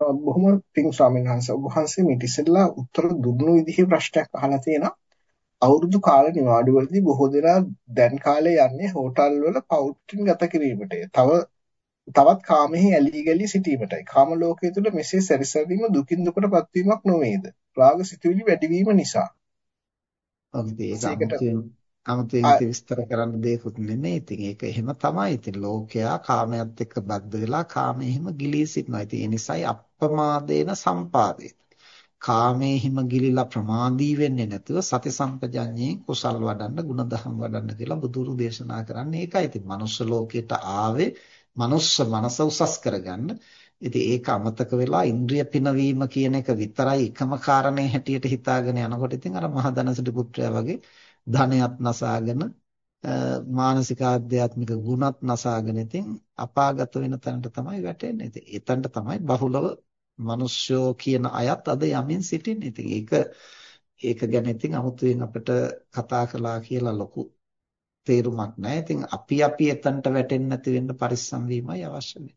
බොහොම පිං ස්වාමීන් වහන්සේ ඔබ වහන්සේ මේ ඉතිසෙල්ලා උත්තර දුන්නු විදිහේ ප්‍රශ්නයක් අහලා තියෙනවා. අවුරුදු කාල නිවාඩු වලදී බොහෝ දෙනා දැන් කාලේ යන්නේ හෝටල් වල පවුටින් ගත කිරීමටය. තව තවත් කාමෙහි ඇලී ගලී සිටීමටයි. කාම ලෝකයේ තුල මෙසේ සැරිසැරීම දුකින් දුකටපත් වීමක් නොවේද? රාග සිතුවිලි වැඩිවීම නිසා. ඔව් ඒක අමුතුවෙන් විස්තර කරන්න දෙයක්වත් නෙමෙයි. ඉතින් ඒක එහෙම තමයි. ඉතින් ලෝකයා කාමයට එක්ක බද්ධ වෙලා කාමයෙහිම ගිලී සිටිනවා. ඉතින් ඒ නිසායි අප්‍රමාදේන සම්පාදේ. කාමයෙහිම ගිලිලා ප්‍රමාදී වෙන්නේ නැතුව සති සම්පජඤ්ඤයෙන් කුසල් වඩන්න, ಗುಣධම් වඩන්න කියලා බුදුරු දේශනා කරන්නේ ඒකයි. ඉතින් මනුස්ස ලෝකයට ආවේ මනුස්ස මනස උසස් කරගන්න. ඉතින් ඒක අමතක වෙලා ඉන්ද්‍රිය පිනවීම කියන එක විතරයි එකම කාරණේ හැටියට හිතාගෙන යනකොට ඉතින් අර මහදනසිට පුත්‍රයා වගේ ධනයත් නසාගෙන මානසික ආධ්‍යාත්මික ගුණත් නසාගෙන ඉතින් අපාගත වෙන තැනට තමයි වැටෙන්නේ. ඉතින් එතනට තමයි බහුලව මිනිස්සෝ කියන අයත් අද යමින් සිටින්නේ. ඉතින් ඒක ඒක ගැන ඉතින් 아무තුවෙන් අපිට කතා කළා කියලා ලොකු තේරුමක් නැහැ. ඉතින් අපි අපි එතනට වැටෙන්නේ නැති වෙන්න පරිස්සම් වීමයි අවශ්‍ය වෙන්නේ.